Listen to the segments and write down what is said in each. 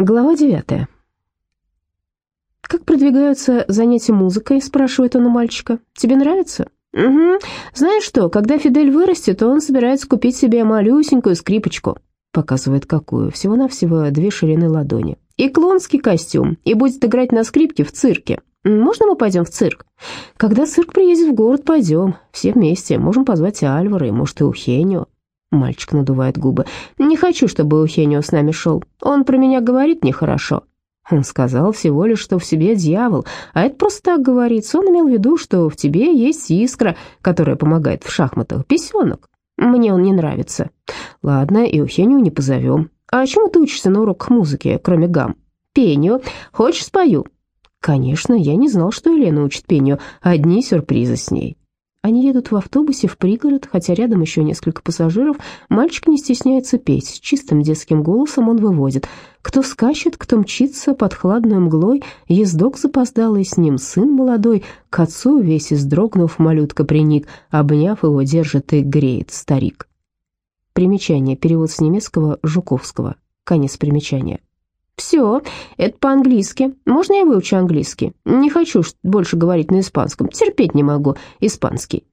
Глава девятая. «Как продвигаются занятия музыкой?» – спрашивает он у мальчика. «Тебе нравится?» «Угу. Знаешь что, когда Фидель вырастет, он собирается купить себе малюсенькую скрипочку». Показывает какую. Всего-навсего две ширины ладони. «И клонский костюм. И будет играть на скрипке в цирке. Можно мы пойдем в цирк? Когда цирк приедет в город, пойдем. Все вместе. Можем позвать Альвара и, может, и Ухенио». Мальчик надувает губы. «Не хочу, чтобы Ухенио с нами шел. Он про меня говорит нехорошо». Он сказал всего лишь, что в себе дьявол, а это просто так говорится. Он имел в виду, что в тебе есть искра, которая помогает в шахматах, песенок. Мне он не нравится. Ладно, и Ухению не позовем. А чему ты учишься на уроках музыки, кроме гам? Пению. Хочешь, спою? Конечно, я не знал, что Елена учит пению. Одни сюрпризы с ней. Они едут в автобусе в пригород, хотя рядом еще несколько пассажиров. Мальчик не стесняется петь. Чистым детским голосом он выводит. Кто скачет, кто мчится под хладной мглой, ездок запоздалый с ним, сын молодой, к отцу весь издрогнув, малютка приник, обняв его, держит и греет старик. Примечание. Перевод с немецкого Жуковского. Конец примечания. «Все, это по-английски. Можно я выучу английский? Не хочу больше говорить на испанском. Терпеть не могу испанский».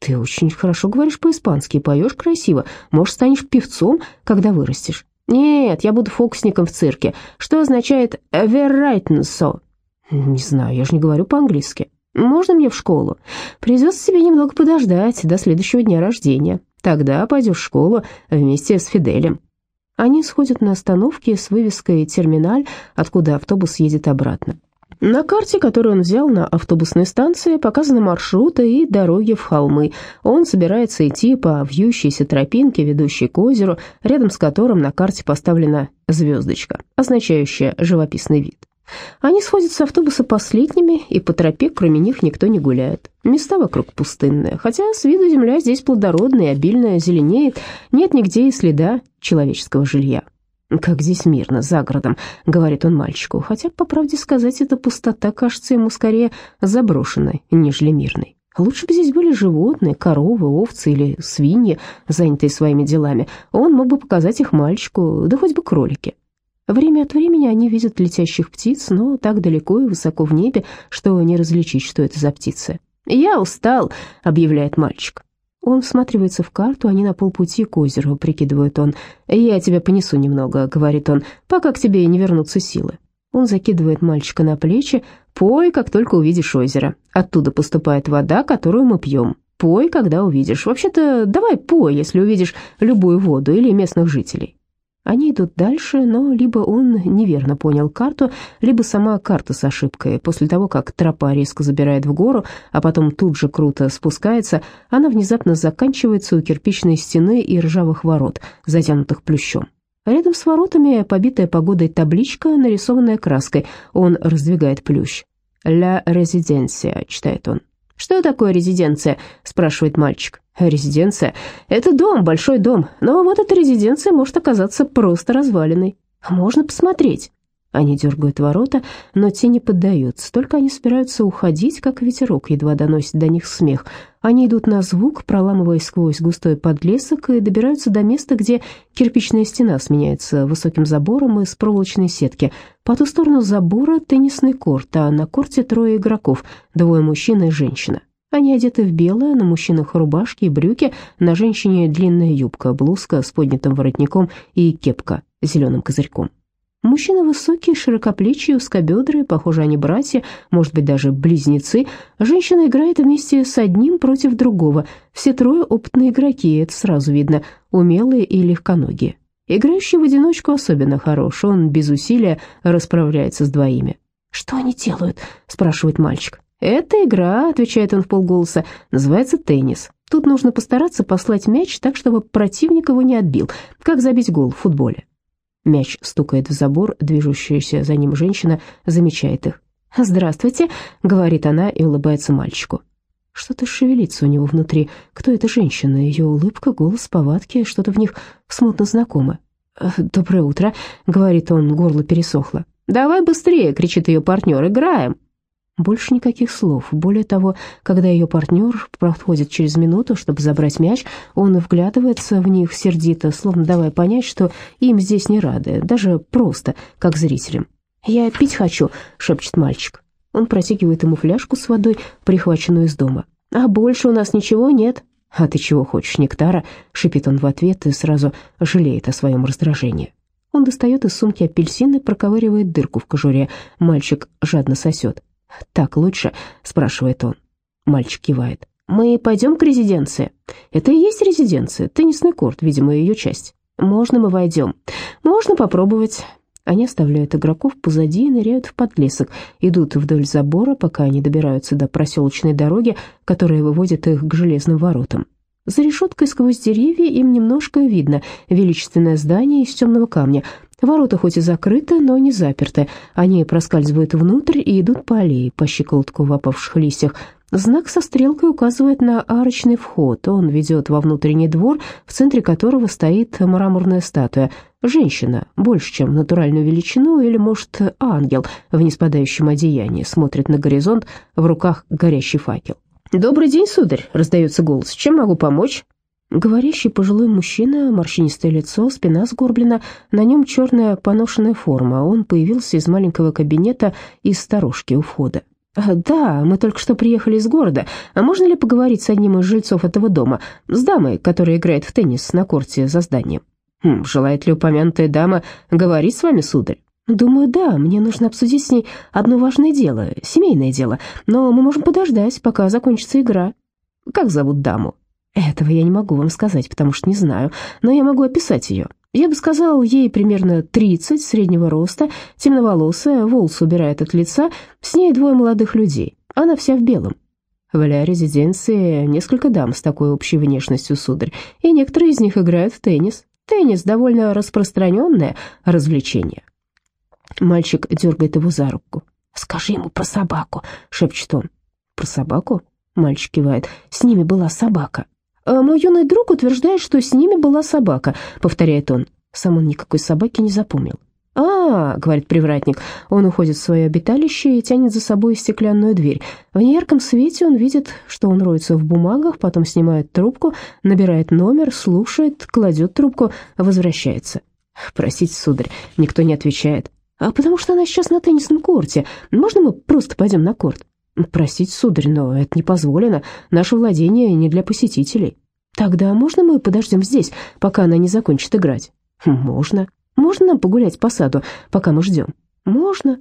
«Ты очень хорошо говоришь по-испански, поешь красиво. Может, станешь певцом, когда вырастешь?» «Нет, я буду фокусником в цирке. Что означает «verreitenso»?» «Не знаю, я же не говорю по-английски». «Можно мне в школу?» «Придется себе немного подождать до следующего дня рождения. Тогда пойдешь в школу вместе с Фиделем». Они сходят на остановке с вывеской «Терминаль», откуда автобус едет обратно. На карте, которую он взял на автобусной станции, показаны маршруты и дороги в холмы. Он собирается идти по вьющейся тропинке, ведущей к озеру, рядом с которым на карте поставлена звездочка, означающая живописный вид. Они сходят с автобуса последними, и по тропе кроме них никто не гуляет. Места вокруг пустынные, хотя с виду земля здесь плодородная и обильная, зеленеет, нет нигде и следа человеческого жилья. «Как здесь мирно, за городом», — говорит он мальчику, хотя, по правде сказать, эта пустота кажется ему скорее заброшенной, нежели мирной. Лучше бы здесь были животные, коровы, овцы или свиньи, занятые своими делами. Он мог бы показать их мальчику, да хоть бы кролики. Время от времени они видят летящих птиц, но так далеко и высоко в небе, что не различить, что это за птицы. «Я устал», — объявляет мальчик. Он всматривается в карту, они на полпути к озеру, прикидывает он. «Я тебя понесу немного», — говорит он, — «пока к тебе не вернутся силы». Он закидывает мальчика на плечи. «Пой, как только увидишь озеро. Оттуда поступает вода, которую мы пьем. Пой, когда увидишь. Вообще-то, давай пой, если увидишь любую воду или местных жителей». Они идут дальше, но либо он неверно понял карту, либо сама карта с ошибкой. После того, как тропа резко забирает в гору, а потом тут же круто спускается, она внезапно заканчивается у кирпичной стены и ржавых ворот, затянутых плющом. Рядом с воротами побитая погодой табличка, нарисованная краской. Он раздвигает плющ. «Ля резиденция», — читает он. «Что такое резиденция?» — спрашивает мальчик. «Резиденция — это дом, большой дом, но вот эта резиденция может оказаться просто развалиной. Можно посмотреть». Они дергают ворота, но те не поддаются, только они собираются уходить, как ветерок едва доносит до них смех. Они идут на звук, проламываясь сквозь густой подлесок, и добираются до места, где кирпичная стена сменяется высоким забором из проволочной сетки. По ту сторону забора теннисный корт, а на корте трое игроков, двое мужчин и женщина. Они одеты в белое, на мужчинах рубашки и брюки, на женщине длинная юбка, блузка с поднятым воротником и кепка с зеленым козырьком. Мужчины высокие, широкоплечие, узкобедрые, похоже, они братья, может быть, даже близнецы. Женщина играет вместе с одним против другого. Все трое опытные игроки, это сразу видно, умелые и легконогие. Играющий в одиночку особенно хорош, он без усилия расправляется с двоими. «Что они делают?» – спрашивает мальчик. «Это игра», – отвечает он в полголоса, – «называется теннис. Тут нужно постараться послать мяч так, чтобы противник его не отбил, как забить гол в футболе. Мяч стукает в забор, движущаяся за ним женщина замечает их. «Здравствуйте», — говорит она и улыбается мальчику. Что-то шевелится у него внутри. Кто эта женщина? Ее улыбка, голос, повадки, что-то в них смутно знакомо. «Э, «Доброе утро», — говорит он, горло пересохло. «Давай быстрее», — кричит ее партнер, — «играем». Больше никаких слов. Более того, когда ее партнер проходит через минуту, чтобы забрать мяч, он вглядывается в них сердито, словно давая понять, что им здесь не рады, даже просто, как зрителям. «Я пить хочу», — шепчет мальчик. Он протягивает ему фляжку с водой, прихваченную из дома. «А больше у нас ничего нет». «А ты чего хочешь, нектара?» — шипит он в ответ и сразу жалеет о своем раздражении. Он достает из сумки апельсин и проковыривает дырку в кожуре. Мальчик жадно сосет. «Так лучше?» — спрашивает он. Мальчик кивает. «Мы пойдем к резиденции?» «Это и есть резиденция, теннисный корт, видимо, ее часть». «Можно мы войдем?» «Можно попробовать». Они оставляют игроков позади и ныряют в подлесок, идут вдоль забора, пока они добираются до проселочной дороги, которая выводит их к железным воротам. За решеткой сквозь деревья им немножко видно величественное здание из темного камня. Ворота хоть и закрыты, но не заперты. Они проскальзывают внутрь и идут по аллее, по щиколотку в опавших листьях. Знак со стрелкой указывает на арочный вход. Он ведет во внутренний двор, в центре которого стоит мраморная статуя. Женщина, больше, чем натуральную величину, или, может, ангел в неспадающем одеянии, смотрит на горизонт, в руках горящий факел. «Добрый день, сударь!» — раздается голос. «Чем могу помочь?» Говорящий пожилой мужчина, морщинистое лицо, спина сгорблена, на нем черная поношенная форма. Он появился из маленького кабинета из сторожки у входа. «А, «Да, мы только что приехали из города. А можно ли поговорить с одним из жильцов этого дома, с дамой, которая играет в теннис на корте за зданием?» «Хм, «Желает ли упомянутая дама говорить с вами, сударь?» «Думаю, да, мне нужно обсудить с ней одно важное дело, семейное дело, но мы можем подождать, пока закончится игра». «Как зовут даму?» «Этого я не могу вам сказать, потому что не знаю, но я могу описать ее. Я бы сказал, ей примерно 30, среднего роста, темноволосая, волосы убирает от лица, с ней двое молодых людей, она вся в белом. В резиденции несколько дам с такой общей внешностью, сударь, и некоторые из них играют в теннис. Теннис — довольно распространенное развлечение. Мальчик дергает его за руку. «Скажи ему про собаку», — шепчет он. «Про собаку?» — мальчик кивает. «С ними была собака». «А «Мой юный друг утверждает, что с ними была собака», — повторяет он. Сам он никакой собаки не запомнил. «А, — говорит привратник, — он уходит в свое обиталище и тянет за собой стеклянную дверь. В неярком свете он видит, что он роется в бумагах, потом снимает трубку, набирает номер, слушает, кладет трубку, возвращается. Простите, сударь, никто не отвечает. А потому что она сейчас на теннисном корте. Можно мы просто пойдем на корт? Простите, сударь, но это не позволено. Наше владение не для посетителей. Тогда можно мы подождем здесь, пока она не закончит играть? Можно. Можно нам погулять по саду, пока мы ждем? Можно.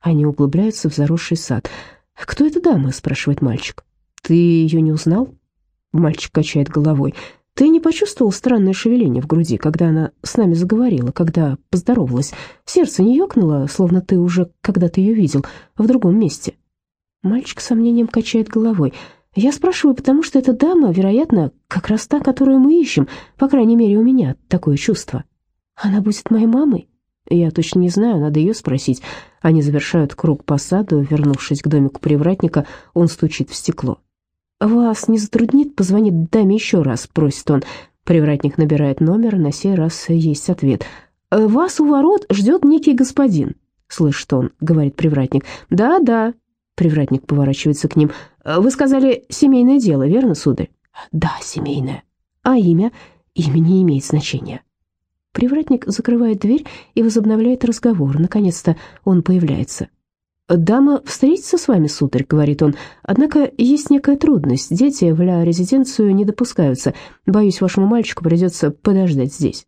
Они углубляются в заросший сад. «Кто эта дама?» — спрашивает мальчик. «Ты ее не узнал?» Мальчик качает головой. Ты не почувствовал странное шевеление в груди, когда она с нами заговорила, когда поздоровалась? Сердце не ёкнуло, словно ты уже когда-то ее видел в другом месте?» Мальчик с сомнением качает головой. «Я спрашиваю, потому что эта дама, вероятно, как раз та, которую мы ищем. По крайней мере, у меня такое чувство. Она будет моей мамой?» «Я точно не знаю, надо ее спросить». Они завершают круг по саду, вернувшись к домику привратника, он стучит в стекло. «Вас не затруднит позвонить даме еще раз?» — просит он. Привратник набирает номер, на сей раз есть ответ. «Э, «Вас у ворот ждет некий господин», — слышит он, — говорит привратник. «Да, да». Привратник поворачивается к ним. «Э, «Вы сказали семейное дело, верно, сударь?» «Да, семейное». «А имя?» «Имя не имеет значения». Привратник закрывает дверь и возобновляет разговор. Наконец-то он появляется. «Дама встретится с вами, сударь», — говорит он. «Однако есть некая трудность. Дети в ля-резиденцию не допускаются. Боюсь, вашему мальчику придется подождать здесь».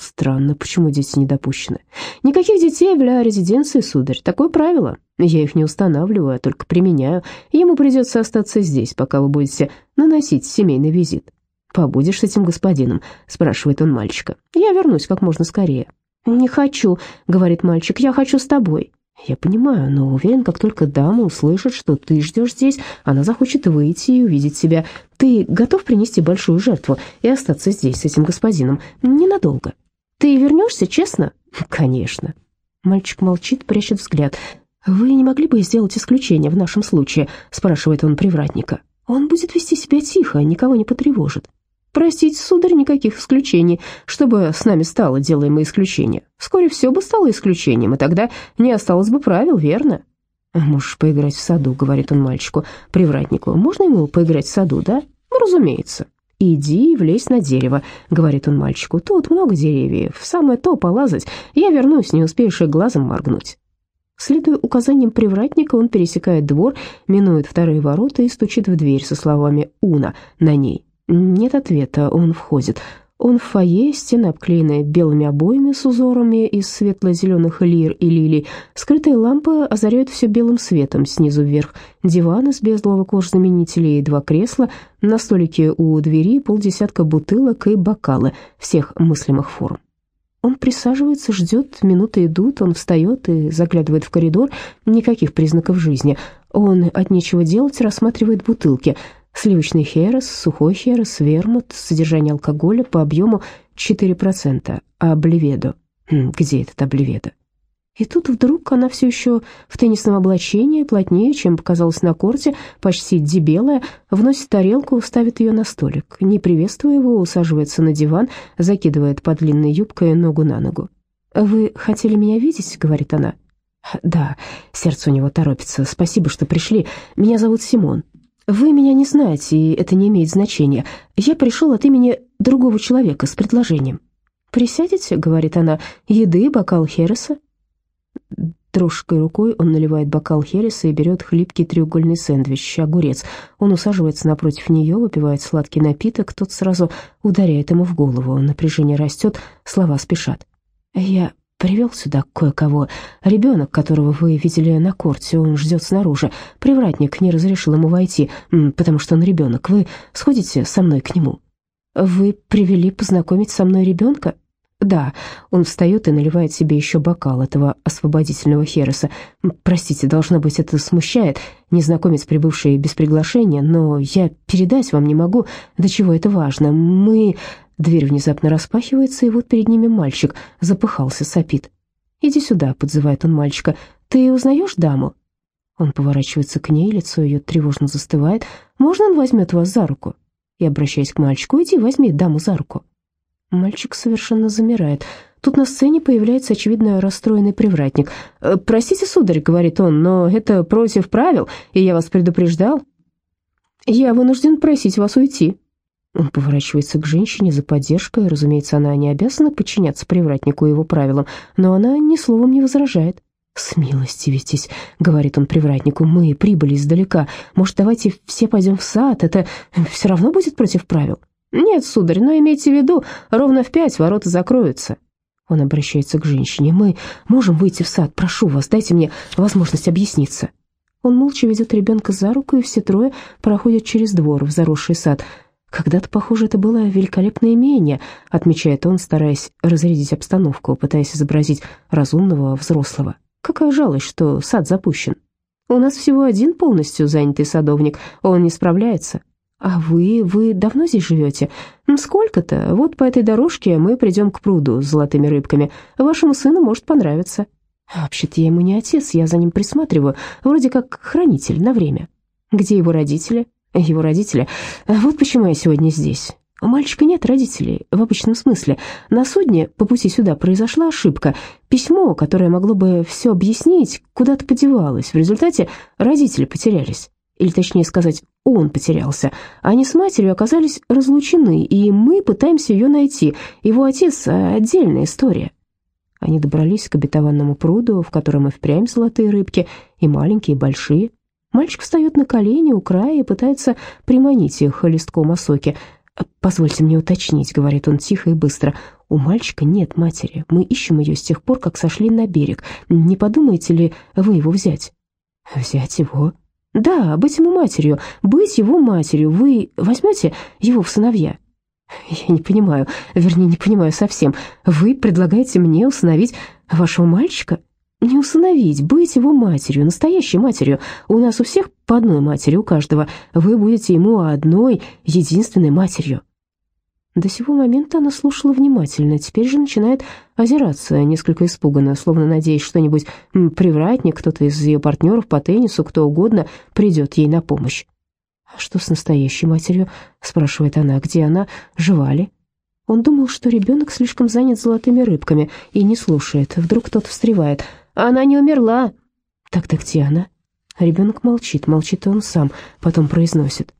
«Странно, почему дети не допущены?» «Никаких детей в ля-резиденции, сударь. Такое правило. Я их не устанавливаю, а только применяю. Ему придется остаться здесь, пока вы будете наносить семейный визит». «Побудешь с этим господином?» — спрашивает он мальчика. «Я вернусь как можно скорее». «Не хочу», — говорит мальчик, — «я хочу с тобой». «Я понимаю, но уверен, как только дама услышит, что ты ждешь здесь, она захочет выйти и увидеть себя. Ты готов принести большую жертву и остаться здесь с этим господином ненадолго? Ты вернешься, честно?» «Конечно». Мальчик молчит, прячет взгляд. «Вы не могли бы сделать исключение в нашем случае?» спрашивает он привратника. «Он будет вести себя тихо, никого не потревожит». Простите, сударь, никаких исключений. Чтобы с нами стало, делаем мы исключение. Вскоре все бы стало исключением, и тогда не осталось бы правил, верно? «Можешь поиграть в саду», — говорит он мальчику, привратнику. «Можно ему поиграть в саду, да?» «Ну, разумеется». «Иди и влезь на дерево», — говорит он мальчику. «Тут много деревьев, самое то полазать. Я вернусь, не успеешь и глазом моргнуть». Следуя указаниям привратника, он пересекает двор, минует вторые ворота и стучит в дверь со словами «Уна» на ней. Нет ответа, он входит. Он в фойе, стены обклеенные белыми обоями с узорами из светло-зеленых лир и лилий. Скрытые лампы озаряют все белым светом снизу вверх. Диван из безлого кожзаменителей и два кресла. На столике у двери полдесятка бутылок и бокалы всех мыслимых форм. Он присаживается, ждет, минуты идут, он встает и заглядывает в коридор. Никаких признаков жизни. Он от нечего делать рассматривает бутылки. Сливочный херес, сухой херес, вермут, содержание алкоголя по объему 4%, а блеведо. Где этот обливедо? И тут вдруг она все еще в теннисном облачении, плотнее, чем показалось на корте, почти дебелая, вносит тарелку, ставит ее на столик. Не приветствуя его, усаживается на диван, закидывает под длинной юбкой ногу на ногу. «Вы хотели меня видеть?» — говорит она. «Да, сердце у него торопится. Спасибо, что пришли. Меня зовут Симон. Вы меня не знаете, и это не имеет значения. Я пришел от имени другого человека с предложением». «Присядете?» — говорит она. «Еды, бокал Хереса?» Трошкой рукой он наливает бокал хереса и берет хлипкий треугольный сэндвич, огурец. Он усаживается напротив нее, выпивает сладкий напиток, тот сразу ударяет ему в голову. Напряжение растет, слова спешат. «Я привел сюда кое-кого. Ребенок, которого вы видели на корте, он ждет снаружи. Привратник не разрешил ему войти, потому что он ребенок. Вы сходите со мной к нему?» «Вы привели познакомить со мной ребенка?» «Да». Он встает и наливает себе еще бокал этого освободительного хереса. «Простите, должно быть, это смущает, незнакомец, прибывший без приглашения, но я передать вам не могу, до чего это важно. Мы...» Дверь внезапно распахивается, и вот перед ними мальчик запыхался, сопит. «Иди сюда», — подзывает он мальчика. «Ты узнаешь даму?» Он поворачивается к ней, лицо ее тревожно застывает. «Можно он возьмет вас за руку?» И, обращаясь к мальчику, «Иди, возьми даму за руку». Мальчик совершенно замирает. Тут на сцене появляется, очевидно, расстроенный привратник. «Э, «Простите, сударь», — говорит он, — «но это против правил, и я вас предупреждал». «Я вынужден просить вас уйти». Он поворачивается к женщине за поддержкой. Разумеется, она не обязана подчиняться привратнику и его правилам, но она ни словом не возражает. «Смилостивитесь», — говорит он привратнику, — «мы прибыли издалека. Может, давайте все пойдем в сад? Это все равно будет против правил». «Нет, сударь, но имейте в виду, ровно в пять ворота закроются». Он обращается к женщине. «Мы можем выйти в сад? Прошу вас, дайте мне возможность объясниться». Он молча ведет ребенка за руку, и все трое проходят через двор в заросший сад. «Когда-то, похоже, это было великолепное имение», — отмечает он, стараясь разрядить обстановку, пытаясь изобразить разумного взрослого. «Какая жалость, что сад запущен. У нас всего один полностью занятый садовник, он не справляется». «А вы, вы давно здесь живете?» «Сколько-то. Вот по этой дорожке мы придем к пруду с золотыми рыбками. Вашему сыну может понравиться». «Вообще-то я ему не отец, я за ним присматриваю, вроде как хранитель на время». «Где его родители?» «Его родители? Вот почему я сегодня здесь». У мальчика нет родителей, в обычном смысле. На судне по пути сюда произошла ошибка. Письмо, которое могло бы все объяснить, куда-то подевалось. В результате родители потерялись или точнее сказать, он потерялся. Они с матерью оказались разлучены, и мы пытаемся ее найти. Его отец — отдельная история. Они добрались к обетованному пруду, в котором и впрямь золотые рыбки, и маленькие, и большие. Мальчик встает на колени у края и пытается приманить их листком осоки. «Позвольте мне уточнить», — говорит он тихо и быстро. «У мальчика нет матери. Мы ищем ее с тех пор, как сошли на берег. Не подумаете ли вы его взять?» «Взять его?» Да, быть ему матерью, быть его матерью. Вы возьмете его в сыновья? Я не понимаю, вернее, не понимаю совсем. Вы предлагаете мне усыновить вашего мальчика? Не усыновить, быть его матерью, настоящей матерью. У нас у всех по одной матери, у каждого. Вы будете ему одной, единственной матерью. До сего момента она слушала внимательно, теперь же начинает озираться, несколько испуганно, словно надеясь что-нибудь привратник, кто-то из ее партнеров по теннису, кто угодно, придет ей на помощь. «А что с настоящей матерью?» — спрашивает она. «Где она? Жива ли?» Он думал, что ребенок слишком занят золотыми рыбками и не слушает. Вдруг кто-то встревает. «Она не умерла!» «Так-то где она?» Ребенок молчит, молчит он сам, потом произносит.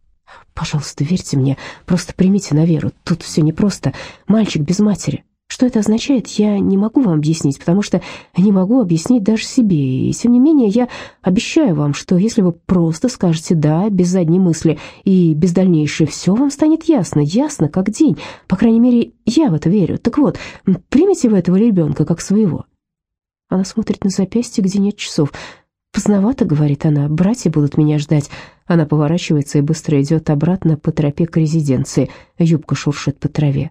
«Пожалуйста, верьте мне, просто примите на веру. Тут все непросто. Мальчик без матери. Что это означает, я не могу вам объяснить, потому что не могу объяснить даже себе. И тем не менее, я обещаю вам, что если вы просто скажете «да», без задней мысли и без дальнейшей, все вам станет ясно, ясно, как день. По крайней мере, я в это верю. Так вот, примите вы этого ребенка как своего». Она смотрит на запястье, где нет часов. «Поздновато», — говорит она, — «братья будут меня ждать». Она поворачивается и быстро идет обратно по тропе к резиденции. Юбка шуршит по траве.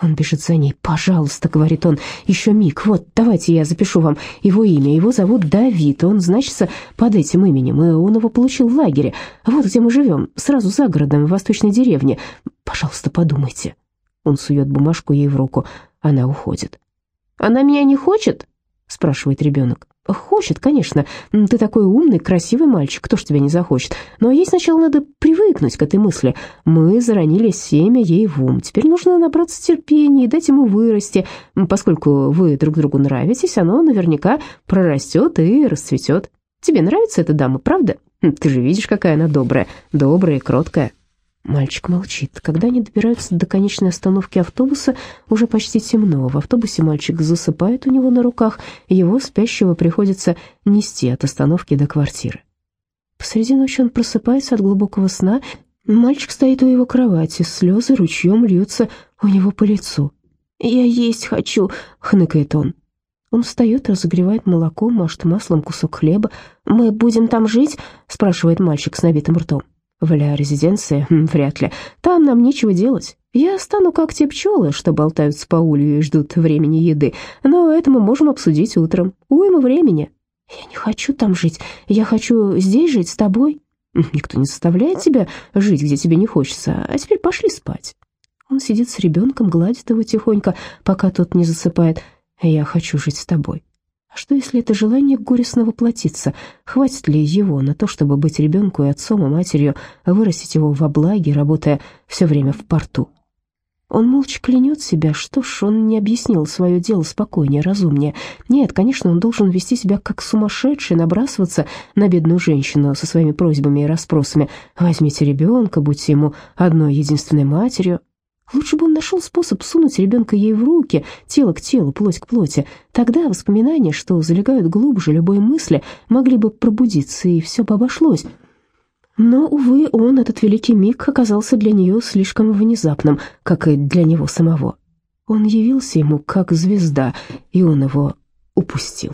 Он бежит за ней. «Пожалуйста», — говорит он, — «еще миг. Вот, давайте я запишу вам его имя. Его зовут Давид. Он значится под этим именем, и он его получил в лагере. Вот где мы живем, сразу за городом, в восточной деревне. Пожалуйста, подумайте». Он сует бумажку ей в руку. Она уходит. «Она меня не хочет?» — спрашивает ребенок. «Хочет, конечно. Ты такой умный, красивый мальчик, кто ж тебя не захочет. Но ей сначала надо привыкнуть к этой мысли. Мы заронили семя ей в ум. Теперь нужно набраться терпения и дать ему вырасти. Поскольку вы друг другу нравитесь, оно наверняка прорастет и расцветет. Тебе нравится эта дама, правда? Ты же видишь, какая она добрая, добрая и кроткая». Мальчик молчит. Когда они добираются до конечной остановки автобуса, уже почти темно. В автобусе мальчик засыпает у него на руках, его спящего приходится нести от остановки до квартиры. Посреди ночи он просыпается от глубокого сна. Мальчик стоит у его кровати, слезы ручьем льются у него по лицу. «Я есть хочу», — хныкает он. Он встает, разогревает молоко, машет маслом кусок хлеба. «Мы будем там жить?» — спрашивает мальчик с набитым ртом. В ля-резиденции? Вряд ли. Там нам нечего делать. Я стану как те пчелы, что болтаются по улью и ждут времени еды. Но это мы можем обсудить утром. Уйма времени. Я не хочу там жить. Я хочу здесь жить с тобой. Никто не заставляет тебя жить, где тебе не хочется. А теперь пошли спать. Он сидит с ребенком, гладит его тихонько, пока тот не засыпает. Я хочу жить с тобой. Что, если это желание горестно воплотиться? Хватит ли его на то, чтобы быть ребенку и отцом, и матерью, вырастить его во благе, работая все время в порту? Он молча клянет себя, что ж, он не объяснил свое дело спокойнее, разумнее. Нет, конечно, он должен вести себя как сумасшедший, набрасываться на бедную женщину со своими просьбами и расспросами. «Возьмите ребенка, будьте ему одной единственной матерью». Лучше бы он нашел способ сунуть ребенка ей в руки, тело к телу, плоть к плоти. Тогда воспоминания, что залегают глубже любой мысли, могли бы пробудиться, и все бы обошлось. Но, увы, он, этот великий миг, оказался для нее слишком внезапным, как и для него самого. Он явился ему как звезда, и он его упустил.